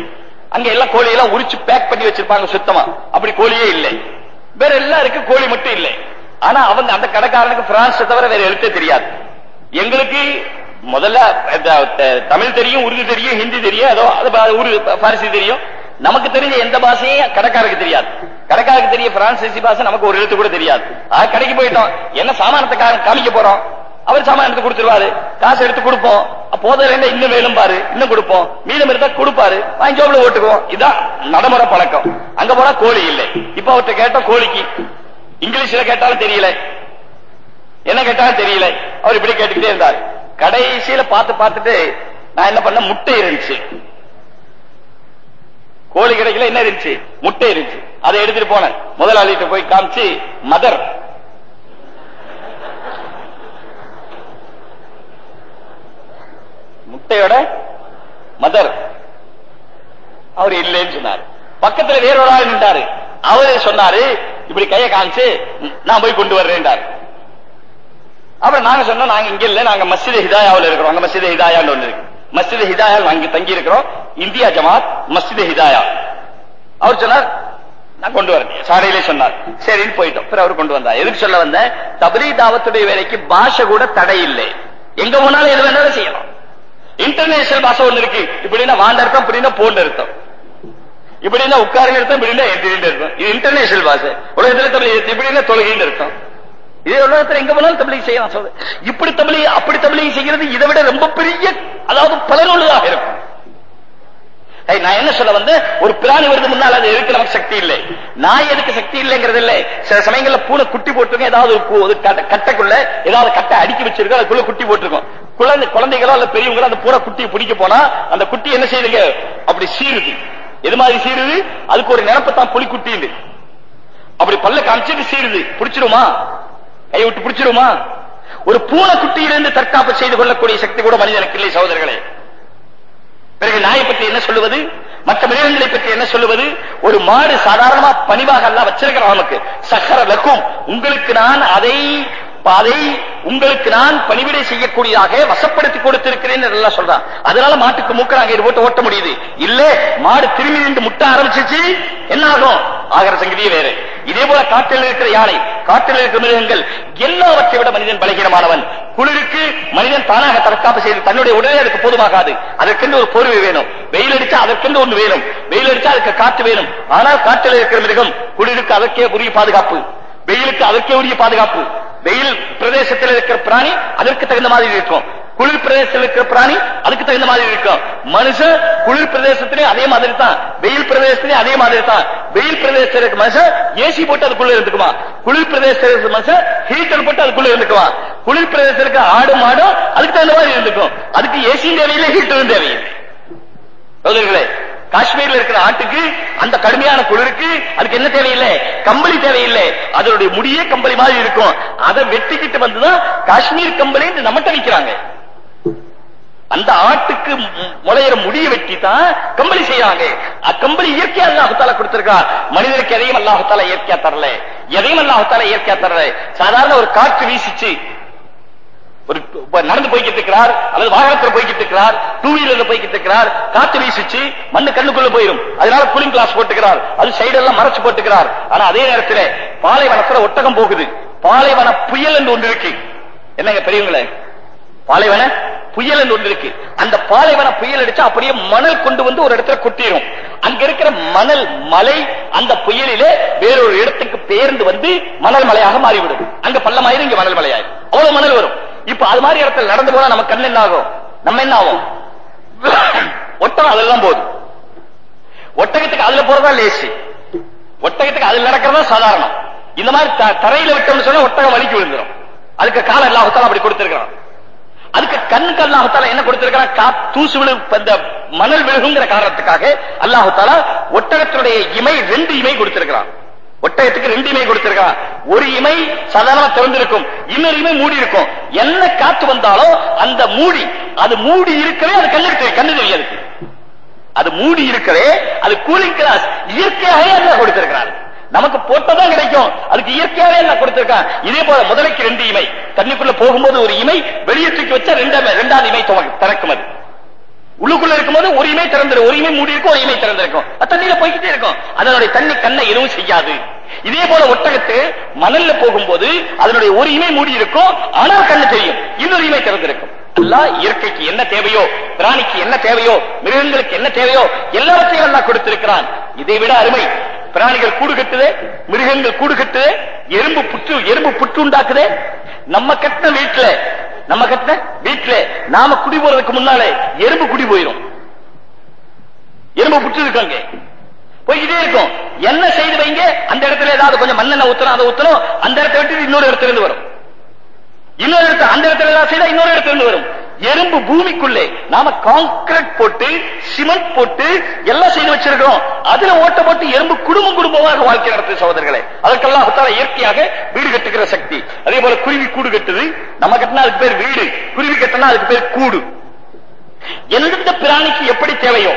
அங்க எல்லாம் கோழி எல்லாம் உரிச்சு பேக் பண்ணி வச்சிருப்பாங்க சுத்தமா அப்படி கோழியே இல்லை வேற எல்லாம் இருக்கு கோழி மட்டும் இல்லை ஆனா அவங்க அந்த கடைக்காரனுக்கு பிரான்ஸ் தவிர வேற எழுத்தே தெரியாது எங்களுக்கு முதல்ல தமிழ் தெரியும் உருது தெரியும் ஹிந்தி தெரியும் ஏதோ அது பாரிசி தெரியும் நமக்கு தெரிஞ்ச எந்த பாஷையும் கடைக்காரருக்கு தெரியாது கடைக்காரருக்கு தெரிய பிரான்சிசி பாஷை நமக்கு ஒரு எழுத்து கூட தெரியாது. ஆ கடைக்கு போயிட்டோம். என்ன சாமானத்தை காமிக்க போறோம்? அவர் சாமான் எடுத்து கொடுத்துருவாரு. காசு எடுத்து கொடுப்போம். போதில் என்ன இன்னும் வேணும் பாரு. இன்னும் கொடுப்போம். மீதம் இருந்தா கொடுப்பாரு. வாங்கி ஜோப்ல ஓட்டுக்குவோம். இதான் நடைமுறை பழக்கம். அங்க போனா கோழி இல்லை. இப்ப அவர்கிட்ட கேட்டோம் கோழிக்கு. இங்கிலீஷ்ல கேட்டாலும் தெரியல. என்ன கேட்டாலும் தெரியல. அவர் இப்படி கேட்டுக்கிட்டே இருந்தார். கடைசியில பார்த்து பார்த்துட்டு நான் என்ன பண்ண முட்டை இருந்துச்சு. கோழி கிடைக்கல என்ன இருந்துச்சு? முட்டை இருந்துச்சு. அதை எடுத்துட்டு போனேன். முதலாளிகிட்ட போய் காமிச்சு மதர். முட்டையோட மதர். அவர் இல்லைன்னு சொன்னாரு. பக்கத்துல வேறொரு ஆள் நின்றாரு. அவரே சொன்னாரு இப்படி கையை காமிச்சு நான் போய் கொண்டு வர்றேன்டாரு. அப்புறம் நாங்க சொன்னோம் நாங்க இங்க இல்ல நாங்க மசித ஹிதாயாவில் இருக்கிறோம். அங்க மசித ஹிதாயான்னு ஒண்ணு இருக்கு. மஸ்ஜித் ஹிதாயா நாங்க தங்கி இருக்கிறோம் இந்தியா ஜமாத் மஸ்ஜித் ஹிதாயா. அவர் சொன்னார் நான் கொண்டு வரேன். சாலையிலே சொன்னார். சரின்னு போயிட்டோம். பிறகு அவர் கொண்டு வந்தார். எதுக்கு சொல்ல வந்த தபலி தாவத்துடைய வேலைக்கு பாஷை கூட தடை இல்லை. எங்க போனாலும் எது வேணாலும் செய்யலாம். இன்டர்நேஷனல் பாஷை ஒண்ணு இருக்கு. இப்படின்னா வாண்ட இருக்கும் இப்படின்னா போன் அர்த்தம். இப்படின்னா உட்காருங்க இருக்கும் இப்படின்னா எந்திரின்னு இது இன்டர்நேஷனல் பாஷை. உலகத்துல தமிழ் இப்படின்னா தொழுகின்னு அர்த்தம். இதே உலகத்துல எங்க போனாலும் தமிழை செய்யலாம். சொல்லு இப்படி தபிலீக் அப்படி தபிலீக் செய்கிறது இதை விட ரொம்ப பெரிய அதாவது பலனுள்ளதாக இருக்கும். நான் என்ன சொல்ல வந்து ஒரு பிராணி வருது முன்னால் அது எதுக்கு நமக்கு சக்தி இல்லை? நாய் எதுக்கு சக்தி இல்லைங்கிறது இல்லை. சில சமயங்கள்ல பூனை குட்டி போட்டுருங்க ஏதாவது ஒரு கட்டைக்குள்ள ஏதாவது கட்டை அடுக்கி வச்சிருக்கோம். அதுக்குள்ள குட்டி போட்டிருக்கோம். குழந்தை குழந்தைகளோ அல்ல பெரியவங்களோ அந்த பூனை குட்டியை பிடிக்க போனா அந்த குட்டி என்ன செய்யுதுங்க? அப்படி சீருது. எது மாதிரி சீருது? அதுக்கு ஒரு நினப்பு தான் புலிக்குட்டின்னு. அப்படி பல்ல காமிச்சிட்டு சீருது. பிடிச்சிருமா? கை விட்டு பிடிச்சிருமா? ஒரு பூனை குட்டியிலிருந்து தற்காப்பு செய்து கொள்ளக்கூடிய சக்தி கூட மனிதனுக்கு இல்லை சகோதரர்களே. பிறகு நாயை பற்றி என்ன சொல்லுவது? மற்ற மிருகங்களை பற்றி என்ன சொல்லுவது? ஒரு மாடு சாதாரணமா பணிவாக அல்ல வச்சிருக்கிறான் நமக்கு. சக்கர லக்கும் உங்களுக்கு நான் அதை பாதை உங்களுக்கு நான் பணிவிடை செய்யக்கூடியதாக வசப்படுத்தி கொடுத்திருக்கிறேன் எல்லாம் சொல்றான். அதனால மாட்டுக்கு மூக்கறாங்க இது போட்டு ஓட்ட முடியுது. இல்ல மாடு திரும்பி நின்று முட்ட ஆரம்பிச்சிச்சு என்ன ஆகும்? ஆகிற சங்கதியே வேறு. இதே போல காட்டில் இருக்கிற யானை காட்டில் இருக்கிற மிருகங்கள் எல்லாவற்றை விட மனிதன் பலகீனமானவன். குளிருக்கு மனிதன் தானாக தற்காப்பு செய்து தன்னுடைய உடனே அதுக்கு போதுமாகாது. அதற்கென்று ஒரு போர்வை வேணும். வெயில் அடிச்சா அதற்கென்று ஒன்று வேணும். வெயில் அடிச்சா அதுக்கு காற்று வேணும். ஆனால் காட்டில் இருக்கிற மிருகம் குளிருக்கு அதற்கே உரிய பாதுகாப்பு. வெயிலுக்கு அதற்கே உரிய பாதுகாப்பு. வெயில் பிரதேசத்தில் இருக்கிற பிராணி அதற்கு தகுந்த மாதிரி இருக்கும். குளிர் பிரதேசத்தில் இருக்கிற பிராணி அதுக்கு தகுந்த மாதிரி இருக்கும். மனுஷன் குளிர் பிரதேசத்திலே அதே மாதிரி தான். வெயில் பிரதேசத்திலே அதே மாதிரி தான். வெயில் பிரதேசத்தில் இருக்க மனுஷன் ஏசி போட்டு அதுக்குள்ள இருந்துக்குமா? குளிர் பிரதேசத்தில் இருக்க மனுஷன் ஹீட்டர் போட்டு அதுக்குள்ள இருந்துக்குமா? குளிர் பிரதேசத்தில் இருக்க ஆடு மாடும் அதுக்கு தகுந்த மாதிரி இருந்துக்கும். அதுக்கு ஏசியும் தேவையில்லை ஹீட்டரும் தேவையில்லை. காஷ்மீர்ல இருக்கிற ஆட்டுக்கு அந்த கடுமையான குளிருக்கு அதுக்கு என்ன தேவையில்லை? கம்பளி தேவையில்லை. அதனுடைய முடியே கம்பளி மாதிரி இருக்கும். அதை வெட்டிக்கிட்டு வந்துதான் காஷ்மீர் கம்பளி நம்மகிட்ட விற்கிறாங்க. அந்த ஆட்டுக்கு முளையிற முடிய வெட்டி தான் கம்பளி செய்யறாங்க. அக்கம்பளி இயற்கையா அல்லாஹத்தால கொடுத்திருக்கா? மனிதனுக்கு எதையும் அல்லாஹத்தால இயற்கையா தரல. எதையும் அல்லாஹத்தால இயற்கையா தரல. சாதாரண ஒரு காற்று வீசிச்சு ஒரு நடந்து போய்கிட்டு இருக்கிறார் அல்லது வாகனத்தில் போய்கிட்டு இருக்கிறார் டூ வீலர்ல போய்கிட்டு இருக்கிறார். காத்து வீசிச்சு மண்ணு கண்ணுக்குள்ள போயிடும் அதனால கூலிங் கிளாஸ் போட்டுக்கிறார். அது சைடெல்லாம் மறைச்சு போட்டுக்கிறார். ஆனா அதே நேரத்தில் பாலைவனத்துல ஒட்டகம் போகுது. பாலைவன புயல் என்று ஒன்று இருக்கு. என்னங்க பெரியவங்களே? பாலைவன புயல் என்று ஒன்று இருக்கு. அந்த பாலைவன புயல் அடிச்சா அப்படியே மணல் கொண்டு வந்து ஒரு இடத்துல கொட்டிரும். அங்க இருக்கிற மணல் மலை அந்த புயலிலே வேறொரு இடத்துக்கு பேர்ந்து வந்து மணல் மலையாக மாறிவிடும். அங்க பள்ளமாயிரும் இங்க மணல் மலையாயிரும். அவ்வளவு மணல் வரும். இப்ப அது மாதிரி இடத்துல நடந்து போனா நம்ம கண்ணு என்ன ஆகும் நம்ம என்ன ஆகும் ஒட்டகம் அதெல்லாம் போகுது ஒட்டகத்துக்கு அதுல போறதா லேசு. ஒட்டகத்துக்கு அதுல நடக்கிறதா சாதாரணம். இந்த மாதிரி த- தரையில விட்டோம்னு சொன்னா ஒட்டகம் வலிக்கு விழுந்துரும். அதுக்கு கால அல்லாஹத்தால அப்படி கொடுத்திருக்கிறான். அதுக்கு கண்ணுக்கு அல்லாஹத்தால என்ன கொடுத்திருக்கிறான்? கா தூசு விழு இந்த மணல் விழுகுங்கிற காரணத்துக்காக அல்லாஹத்தால ஒட்டகத்தினுடைய இமை ரெண்டு இமை கொடுத்திருக்கிறான். ஒட்டகத்துக்கு ரெண்டு இமை கொடுத்திருக்கான் ஒரு இமை சாதாரண திறந்திருக்கும். இன்னொரு இமை மூடி இருக்கும். என்ன காத்து வந்தாலும் அந்த மூடி அது மூடி இருக்கவே அது கண்ணு தெரியும் கண்ணு தெரியாது அது மூடி இருக்கவே அது கூலிங் கிளாஸ் இயற்கையாகவே என்ன கொடுத்திருக்கிறாரு. நமக்கு போட்டதான் கிடைக்கும். அதுக்கு இயற்கையாவே என்ன கொடுத்திருக்கான் இதே போல முதலைக்கு ரெண்டு இமை. தண்ணிக்குள்ள போகும்போது ஒரு இமை வெளியே தூக்கி வச்சா ரெண்டாம் ரெண்டாவது இமை துவங்க- திறக்கும் அது. உள்ளுக்குள்ள இருக்கும்போது ஒரு இமை திறந்திருக்கும் ஒரு இமை மூடி இருக்கும் ஒரு இமை திறந்திருக்கும் தண்ணியில போய்கிட்டே இருக்கும். அதனுடைய தண்ணி கண்ணை எதுவும் செய்யாது. இதே போல ஒட்டகத்து மணல்ல போகும்போது அதனுடைய ஒரு இமை மூடி இருக்கும். ஆனால் கண்ணு தெரியும். இன்னொரு இமை திறந்திருக்கும். அல்லாஹ் இயற்கைக்கு என்ன தேவையோ பிராணிக்கு என்ன தேவையோ மிருகங்களுக்கு என்ன தேவையோ எல்லாவற்றையும் அல்லாஹ் கொடுத்திருக்கிறான். இதை விட அருமை. பிராணிகள் கூடு கட்டுது மிருகங்கள் கூடு கட்டுது எறும்பு புற்று எறும்பு புற்று உண்டாக்குது. நம்ம கட்டின வீட்டுல நம்ம கட்டின வீட்டுல நாம குடி போறதுக்கு முன்னாலே எறும்பு குடி போயிரும். எறும்பு புற்று இருக்காங்க போய்கிட்டே இருக்கும். என்ன செய்து வைங்க? அந்த இடத்துல ஏதாவது கொஞ்சம் மண்ணெண்ண ஊத்தணும் அதை ஊத்தணும். அந்த இடத்த விட்டு இன்னொரு இடத்துல இருந்து வரும். இன்னொரு இடத்துல அந்த இடத்துல ஏதாவது செய்தா இன்னொரு இடத்துல இருந்து வரும். எறும்பு பூமிக்குள்ளே. நாம கான்கிரீட் போட்டு சிமெண்ட் போட்டு எல்லாம் செய்து வச்சிருக்கிறோம். அதுல ஓட்ட போட்டு எறும்பு குடும்பம் குடும்பமாக வாழ்க்கை நடத்துது சகோதரர்களே. அதற்கெல்லாம் அத்தால இயற்கையாக வீடு கட்டுகிற சக்தி. அதே போல குருவி கூடு கட்டுது. நம்ம கட்டினா அதுக்கு பேர் வீடு. குருவி கட்டினா அதுக்கு பேர் கூடு. எந்தெந்த பிராணிக்கு எப்படி தேவையோ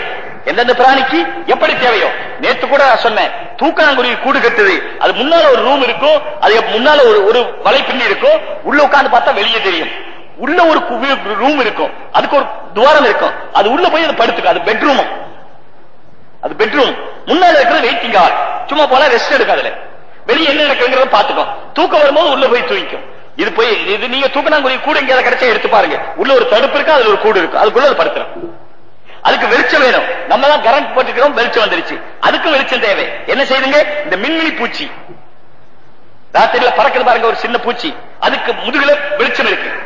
எந்தெந்த பிராணிக்கு எப்படி தேவையோ. நேத்து கூட நான் சொன்னேன் தூக்கணாங்குருவி கூடு கட்டுது. அது முன்னால ஒரு ரூம் இருக்கும். அது முன்னால ஒரு ஒரு வலை பின்னி இருக்கும். உள்ள உட்கார்ந்து பார்த்தா வெளியே தெரியும். உள்ள ஒரு ரூம் இருக்கும். அதுக்கு ஒரு துவாரம் இருக்கும். அது உள்ள போய் அது படுத்துக்கும். அது பெட்ரூம் அது பெட்ரூம் முன்னாடி இருக்கிற வெயிட்டிங் ஹால் சும்மா போல ரெஸ்ட் எடுக்கும் அதுல. வெளியே என்ன நடக்குங்கிறத பாத்துக்கும் தூக்கம் வரும்போது உள்ள போய் தூங்கிக்கும். இது போய் இது நீங்க தூக்கணாங்குருவி கூட எங்கேயாவது கிடைச்சா எடுத்து பாருங்க. உள்ள ஒரு தடுப்பு இருக்கு அதுல ஒரு கூடு இருக்கு. அதுக்குள்ள அது படுத்துரும். அதுக்கு வெளிச்சம் வேணும். நம்ம தான் கரண்ட் போட்டுக்கிறோம் வெளிச்சம் வந்துருச்சு. அதுக்கும் வெளிச்சம் தேவை. என்ன செய்யுங்க இந்த மின்மினி பூச்சி. ராத்திரியில பறக்குது பாருங்க ஒரு சின்ன பூச்சி. அதுக்கு முதுகுல வெளிச்சம் இருக்கு.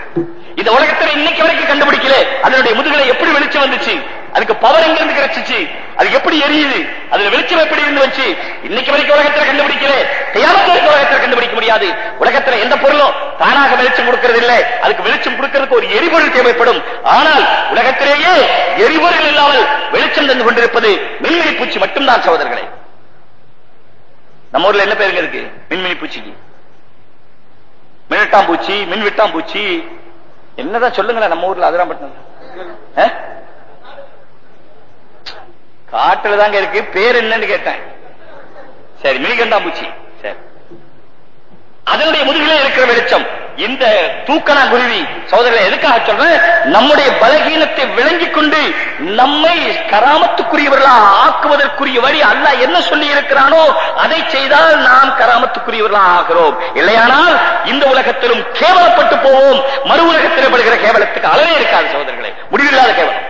இந்த உலகத்துல இன்னைக்கு வரைக்கும் கண்டுபிடிக்கல. அதனுடைய முதுகுல எப்படி வெளிச்சம் வந்துச்சு? அதுக்கு பவர் எங்க இருந்து கிடைச்சிச்சு? அது எப்படி எரியுது? அதுல வெளிச்சம் எப்படி இருந்து வச்சு இன்னைக்கு வரைக்கும் உலகத்துல கண்டுபிடிக்கல. கையாமத்து வரைக்கும் உலகத்துல கண்டுபிடிக்க முடியாது. உலகத்துல எந்த பொருளும் தானாக வெளிச்சம் கொடுக்கிறது இல்லை. அதுக்கு வெளிச்சம் கொடுக்கிறதுக்கு ஒரு எரிபொருள் தேவைப்படும். ஆனால் உலகத்திலேயே எரிபொருள் இல்லாமல் வெளிச்சம் தந்து கொண்டிருப்பது மின்மினி பூச்சி மட்டும்தான் சகோதரர்களே. நம்ம ஊர்ல என்ன பேருங்க இருக்கு? மின்மினி பூச்சிக்கு. மின்விட்டாம் பூச்சி மின்விட்டாம் பூச்சி. என்னதான் சொல்லுங்களேன் நம்ம ஊர்ல அதெல்லாம் பட்டினம் காட்டுல தாங்க இருக்கு பேர் என்னன்னு கேட்டேன். சரி மினிகண்டா பூச்சி. சரி. அதனுடைய முதுகிலே இருக்கிற வெளிச்சம். இந்த தூக்கணா குருவி சோதரர்களை எதுக்காக சொல்றேன்? நம்முடைய பலகீனத்தை விளங்கிக் கொண்டு நம்மை கராமத்துக்குரியவர்களாக ஆக்குவதற்குரிய வழி அல்ல. என்ன சொல்லி இருக்கிறானோ அதை செய்தால் நாம் கராமத்துக்குரியவர்களாக ஆகிறோம் இல்லையானால் உலகத்திலும் கேவலப்பட்டு போவோம். மறு உலகத்தில் படுகிற கேவலத்துக்கு அளவே இருக்காது சகோதரர்களே. முடிவில்லாத கேவலம்.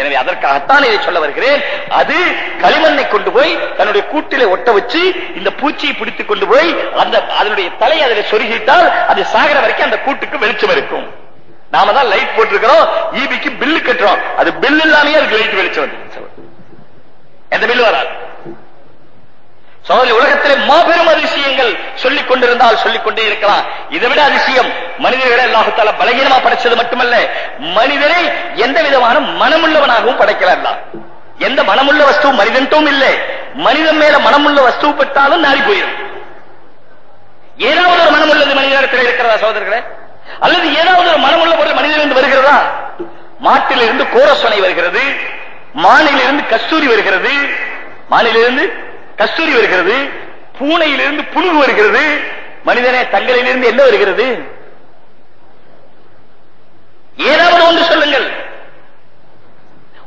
எனவே அதற்காகத்தான் இதை சொல்ல வருகிறேன். அது களிமண்ணை கொண்டு போய் தன்னுடைய கூட்டிலே ஒட்ட வச்சு இந்த பூச்சியை பிடித்துக் கொண்டு போய் அந்த அதனுடைய தலை அதில் சொருகிட்டால் அது சாகர வரைக்கும் அந்த கூட்டுக்கு வெளிச்சம் இருக்கும். நாம தான் லைட் போட்டிருக்கிறோம். ஈபிக்கு பில்லு கட்டுறோம். அது பில் இல்லாமயே அதுக்கு லைட் வெளிச்சம் வந்து எந்த பில்லு வராது? சோதரி உலகத்திலே மாபெரும் அதிசயங்கள் சொல்லிக் கொண்டிருந்தால் சொல்லிக் கொண்டே இருக்கலாம். இதை விட அதிசயம் மனிதர்களை அல்லாஹத்தால பலகீனமா படைச்சது மட்டுமல்ல மனிதனை எந்த விதமான மனமுள்ளவனாகவும் படைக்கல எந்த மனமுள்ள வஸ்து மனிதன்ட்டும் இல்லை. மனிதன் மேல மனமுள்ள வஸ்து பெற்றாலும் நாடி போயிடும் ஏதாவது ஒரு மனம் உள்ளது மனிதனிடத்தில் இருக்கிறதா சோதரர்களே அல்லது ஏதாவது ஒரு மனமுள்ள பொருள் மனிதனிலிருந்து வருகிறதா? மாட்டிலிருந்து கோரசொனை வருகிறது மானிலிருந்து கஸ்தூரி வருகிறது மானிலிருந்து கஸ்தூரி வருகிறது பூனையிலிருந்து புழுகு வருகிறது மனிதனே தங்களிலிருந்து என்ன வருகிறது? ஏதாவது ஒன்று சொல்லுங்கள்.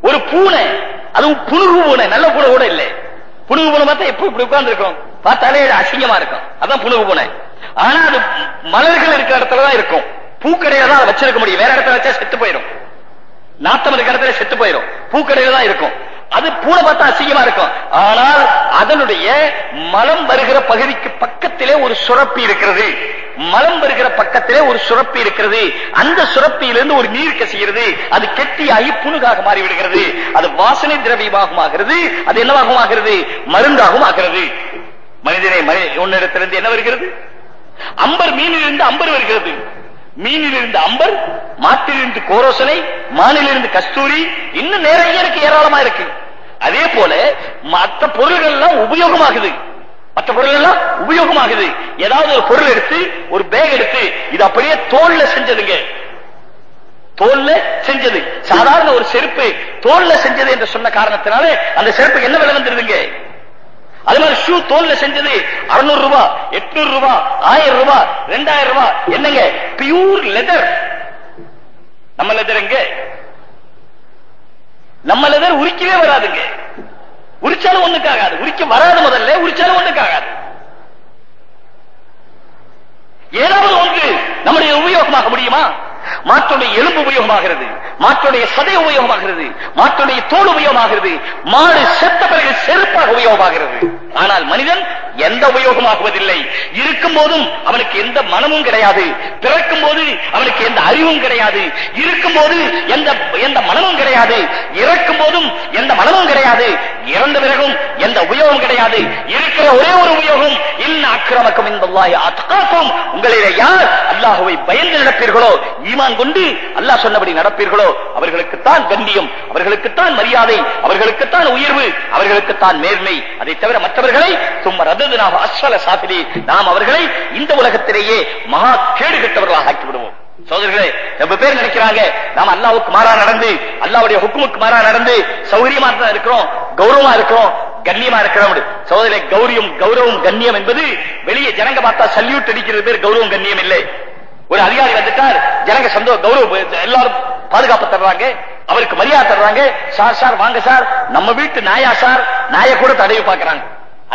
ஒரு பூனை அதுவும் புழுகு பூனை நல்ல பூனை கூட இல்லை. புழுகு பூனை பார்த்தா எப்ப இப்படி உட்கார்ந்து இருக்கும் பார்த்தாலே அசிங்கமா இருக்கும். அதான் புழுகு பூனை. ஆனா அது மலர்கள் இருக்கிற இடத்துல தான் இருக்கும். பூக்கடையில தான் வச்சிருக்க முடியும். வேற இடத்துல வச்சா செத்து போயிடும். நாத்தம் இருக்கிற இடத்துல செத்து போயிடும். பூக்கடையில தான் இருக்கும். அது பூனை பார்த்தா அசிங்கமா இருக்கும். ஆனால் அதனுடைய மலம் வருகிற பகுதிக்கு பக்கத்திலே ஒரு சுரப்பி இருக்கிறது. மலம் வருகிற பக்கத்திலே ஒரு சுரப்பி இருக்கிறது. அந்த சுரப்பியிலிருந்து ஒரு நீர் கசிகிறது. அது கெட்டியாகி புணுகாக மாறிவிடுகிறது. அது வாசனை திரவியமாகவும் ஆகிறது அது என்னவாகவும் ஆகிறது மருந்தாகவும் ஆகிறது மனிதனை ஒன்னிடத்திலிருந்து என்ன வருகிறது? அம்பர் மீனிலிருந்து அம்பர் வருகிறது. மீனிலிருந்து அம்பர் மாட்டிலிருந்து கோரோசனை மானிலிருந்து கஸ்தூரி இன்னும் நிறைய இருக்கு ஏராளமா இருக்கு. அதே போல மற்ற பொருள்கள் எல்லாம் உபயோகமாகுது. மற்ற பொருள் எல்லாம் உபயோகமாகுது. ஏதாவது ஒரு பொருள் எடுத்து ஒரு பேக் எடுத்து இது அப்படியே தோல்ல செஞ்சதுங்க. தோல்ல செஞ்சது. சாதாரண ஒரு செருப்பு தோல்ல செஞ்சது என்று சொன்ன காரணத்தினால அந்த செருப்பு என்ன விலை வந்துருதுங்க? அது மாதிரி ஷூ தோல்ல செஞ்சது அறுநூறு ரூபாய் எட்நூறு ரூபாய் ஆயிரம் ரூபாய் ரெண்டாயிரம் ரூபாய் என்னங்க? பியூர் லெதர் நம்ம லெதர் எங்க? நம்ம லெதர் உரிக்கவே வராதுங்க. உரிச்சாலும் ஒண்ணுக்காகாது. உரிக்க வராது முதல்ல உரிச்சாலும் ஒண்ணுக்காகாது. ஏதாவது ஒன்று நம்முடைய உபயோகமாக முடியுமா? மாட்டுடைய எலும்பு உபயோகமாகிறது. மாட்டுடைய சதை உபயோகமாகிறது. மாட்டுடைய தோல் உபயோகமாகிறது. மாடு செத்த பிறகு செருப்பாக உபயோகமாகிறது. ஆனால் மனிதன் எந்த உபயோகமாகுவதில்லை. இருக்கும் போதும் அவனுக்கு எந்த மனமும் கிடையாது. பிறக்கும் போது அவனுக்கு எந்த அறிவும் கிடையாது. இருக்கும் போது எந்த எந்த மனமும் கிடையாது. இறக்கும் போதும் எந்த மனமும் கிடையாது. இறந்த பிறகும் எந்த உபயோகம் கிடையாது. இருக்கிற ஒரே ஒரு உபயோகம் இன்ன இந்த அத்தகாக்கும் உங்களில யார் அல்லாஹுவை பயந்து நடப்பீர்களோ ஈமான் கொண்டு அல்லாஹ் சொன்னபடி நடப்பீர்களோ அவர்களுக்குத்தான் கண்ணியம் அவர்களுக்குத்தான் மரியாதை அவர்களுக்குத்தான் உயர்வு அவர்களுக்குத்தான் மேன்மை. அதை தவிர மற்றவர்களை சும்மா ரதனாக அஸ்வல சாப்பிடி நாம் அவர்களை இந்த உலகத்திலேயே மகா கேடு கெட்டவர்களாக ஆக்கிவிடுவோம். சோதர்களே ரொம்ப பேர் நினைக்கிறாங்க நாம் அல்லாவுக்கு மாறா நடந்து அல்லாவுடைய ஹுக்குமுக்கு மாறா நடந்து சௌகரியமா தான் இருக்கிறோம் கௌரவமா இருக்கிறோம் கண்ணியமா இருக்கிறவங்க சோதரை கௌரியம் கௌரவம் கண்ணியம் என்பது வெளியே ஜனங்க பார்த்தா சல்யூட் அடிக்கிறது பேர் கௌரவம் கண்ணியம் இல்லை. ஒரு அதிகாரி வந்துட்டார் ஜனங்க சந்தோ கௌரவ எல்லாரும் பாதுகாப்பு தர்றாங்க அவருக்கு மரியாதை தர்றாங்க. சார் சார் வாங்க சார் நம்ம வீட்டு நாயா சார் நாயை கூட தடவி பார்க்கறாங்க.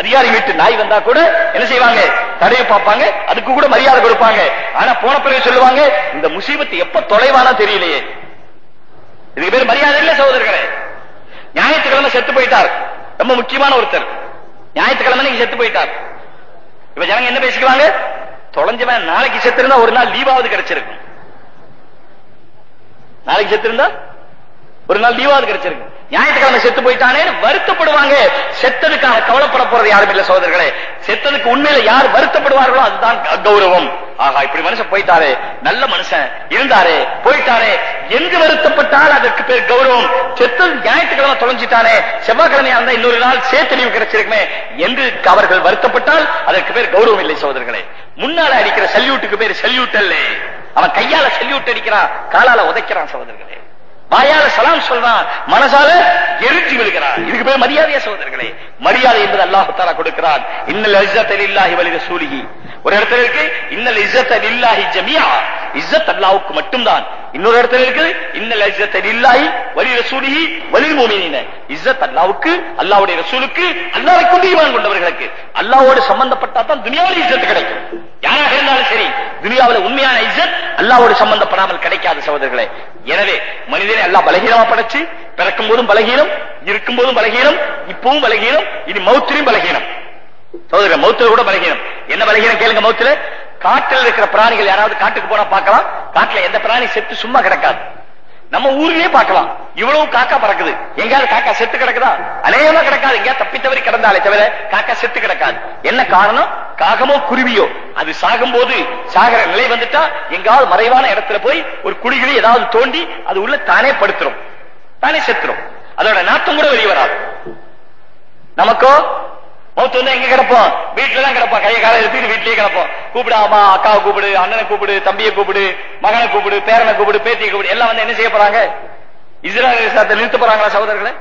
அதிகாரி வீட்டு நாய் வந்தா கூட என்ன செய்வாங்க? தடவி பார்ப்பாங்க அதுக்கு கூட மரியாதை கொடுப்பாங்க. ஆனா போன பிறகு சொல்லுவாங்க இந்த முசீபத்து எப்ப தொலைவானா தெரியலையே. இதுக்கு பேர் மரியாதை இல்ல சகோதரர்களே. ஞாயிற்றுக்கிழமை செத்து போயிட்டார். ரொம்ப முக்கியமான ஒருத்தர். ஞாயிற்றுக்கிழமை நீங்க செத்து போயிட்டார். இப்ப ஜனங்க என்ன பேசிக்குவாங்க? தொலைஞ்சவன் நாளைக்கு செத்திருந்தா ஒரு நாள் லீவாவது கிடைச்சிருக்கும். நாளைக்கு செத்திருந்தா ஒரு நாள் லீவாவது கிடைச்சிருக்கு ஞாயிற்றுக்கிழமை செத்து போயிட்டானே வருத்தப்படுவாங்க. செத்ததுக்காக கவலைப்பட போறது யாரும் இல்ல சோதர்களே செத்ததுக்கு உண்மையில யார் வருத்தப்படுவார்களோ அதுதான் கௌரவம். ஆகா இப்படி மனுஷன் போயிட்டாரே நல்ல மனுஷன் இருந்தாரே போயிட்டாரே எங்கு வருத்தப்பட்டால் அதற்கு பேர் கௌரவம். செத்தது ஞாயிற்றுக்கிழமை தொலைஞ்சிட்டானே செவ்வாய்க்கிழமையா இருந்தா இன்னொரு நாள் சேத்தறிவு கிடைச்சிருக்குமே என்று அவர்கள் வருத்தப்பட்டால் அதற்கு பேர் கௌரவம் இல்லை சோதர்களே முன்னால அடிக்கிற சல்யூட்டுக்கு பேர் சல்யூட் அல்ல அவன் கையால சல்யூட் அடிக்கிறான் காலால உதைக்கிறான் சோதர்களே வாயால சலாம் சொல்றான் மனசால எரிஞ்சு விழுகிறான். இதுக்கு பேர் மரியாதையா சகோதரர்களே. மரியாதை என்பது அல்லாஹு கொடுக்கிறான். இன்னல் இஸ்ஸத்தில் இல்லாஹி வலி சூலிகி ஒரு இடத்துல இருக்கு இன்னல் இஸ்ஸத்தில் இல்லாஹி ஜமியா இஸ்ஸத் அல்லாஹ்வுக்கு மட்டும்தான். இன்னொரு இடத்துல இருக்கு இன்னல் இஸ்ஸத்தில் இல்லாஹி வலி சூலிகி வலி மூமினின. இஸ்ஸத் அல்லாஹ்வுக்கு அல்லாஹ்வுடைய ரசூலுக்கு அல்லாஹ்வை கொண்டு ஈமான் கொண்டவர்களுக்கு. அல்லாஹ்வோடு சம்பந்தப்பட்டா தான் துனியாவில் இஸ்ஸத் கிடைக்கும். யாராக இருந்தாலும் சரி துனியாவில் உண்மையான இஸ்ஸத் அல்லாஹ்வோடு சம்பந்தப்படாமல் கிடைக்காது சகோதரர்களே. எனவே மனிதனை எல்லாம் பலகீனமா படைச்சு பிறக்கும் போதும் பலகீனம் இருக்கும் போதும் பலகீனம் இப்பவும் பலகீனம் இனி மௌத்திலையும் பலகீனம். சகோதரர் மௌத்துல கூட பலகீனம். என்ன பலகீனம் கேளுங்க மௌத்துல? காட்டில் இருக்கிற பிராணிகள் யாராவது காட்டுக்கு போனா பார்க்கலாம். காட்டுல எந்த பிராணி செத்து சும்மா கிடக்காது. நம்ம ஊர்லயே பார்க்கலாம். இவ்வளவு காக்கா பறக்குது. எங்கேயாவது காக்கா செத்து கிடக்குதா? அநேகமா கிடக்காது. எங்கேயா தப்பி தவறி கிடந்தாலே தவிர காக்கா செத்து கிடக்காது. என்ன காரணம்? காகமோ குருவியோ. அது சாகும் போது சாகிற நிலை வந்துட்டா எங்காவது மறைவான இடத்துல போய் ஒரு குழிகளை ஏதாவது தோண்டி அது உள்ள தானே படுத்துரும். தானே செத்துரும். அதோட நாத்தம் கூட வெளியே வராது. நமக்கோ மௌத்து வந்து எங்க கிடப்போம்? வீட்டுல தான் கிடப்போம். கையை காலை எடுத்துட்டு வீட்லயே கிடப்போம். கூப்பிடு அம்மா அக்காவை கூப்பிடு அண்ணனை கூப்பிடு தம்பியை கூப்பிடு மகனை கூப்பிடு பேரனை கூப்பிடு பேத்தியை கூப்பிடு. எல்லாம் வந்து என்ன செய்ய போறாங்க? இஸ்ரேல் நிறுத்த போறாங்களா சகோதரர்களை?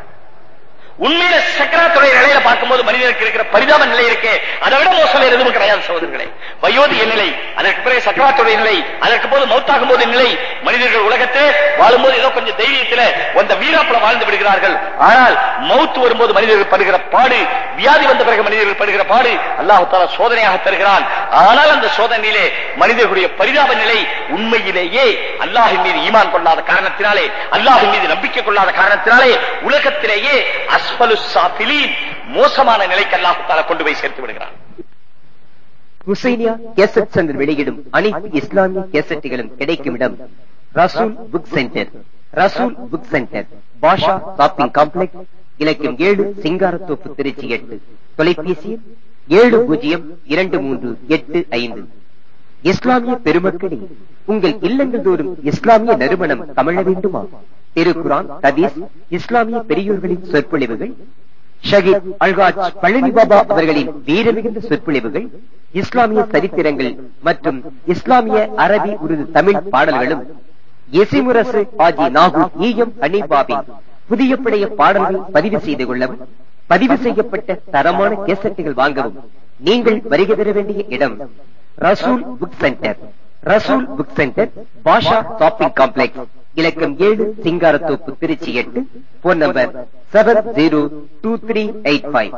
உண்மையில சக்கராத்துறை நிலையில பார்க்கும்போது மனிதனுக்கு இருக்கிற பரிதாப நிலை இருக்கே. அதை விட மோசம் எதுவும் கிடையாது சகோதரர்களே. வயோதிய நிலை அதற்கு பிறகு சக்கராத்துறை நிலை அதற்கு போது மௌத்தாகும் போது நிலை. மனிதர்கள் உலகத்தை வாழும்போது ஏதோ கொஞ்சம் தைரியத்தில் அந்த வீராப்புல வாழ்ந்து விடுகிறார்கள். ஆனால் மௌத்து வரும்போது மனிதர்கள் படுகிற பாடு வியாதி வந்த பிறகு மனிதர்கள் படுகிற பாடு அல்லாஹால சோதனையாக தருகிறான். ஆனால் அந்த சோதனையிலே மனிதர்களுடைய பரிதாப நிலை உண்மையிலேயே அல்லாஹின் மீது ஈமான் கொள்ளாத காரணத்தினாலே அல்லாஹின் மீது நம்பிக்கை கொள்ளாத காரணத்தினாலே உலகத்திலேயே அஸ்பலு சாபிலீன் மோசமான நிலைக்கு அல்லாஹால கொண்டு போய் சேர்த்து விடுகிறான். ஹுசைனியா கேசட் சென்டர் வெளியிடும் அனைத்து இஸ்லாமிய கேசட்டுகளும் கிடைக்கும் இடம் Rasool book centre. Rasool book centre. Basha shopping complex இலக்கியம் ஏழு சிங்காரத்தோப்பு திருச்சி எட்டு. தொலைபேசி ஏழு பூஜ்ஜியம் இரண்டு மூன்று எட்டு ஐந்து. இஸ்லாமிய பெருமக்களே உங்கள் இல்லங்கள் தோறும் இஸ்லாமிய நறுமணம் தமிழ வேண்டுமா? திருக்குரான் ஹதீஸ் இஸ்லாமிய பெரியோர்களின் சொற்பொழிவுகள் ஷஹீத் அல்காஜ் பழனி பாபா அவர்களின் வீரமிகுந்த சொற்பொழிவுகள் இஸ்லாமிய சரித்திரங்கள் மற்றும் இஸ்லாமிய அரபி உருது தமிழ் பாடல்களும் எசிமுரசு ஆஜி நாகூர் ஈயம் ஹனீபாவின் புதிய பழைய பாடல்கள் பதிவு செய்து கொள்ளவும் பதிவு செய்யப்பட்ட தரமான கேசட்டுகள் வாங்கவும் நீங்கள் வருகை தர வேண்டிய இடம் Rasool book centre Rasool book centre Basha shopping complex இலக்கம் ஏழு சிங்காரத்தோப்பு திருச்சி எட்டு phone number seven zero two three eight five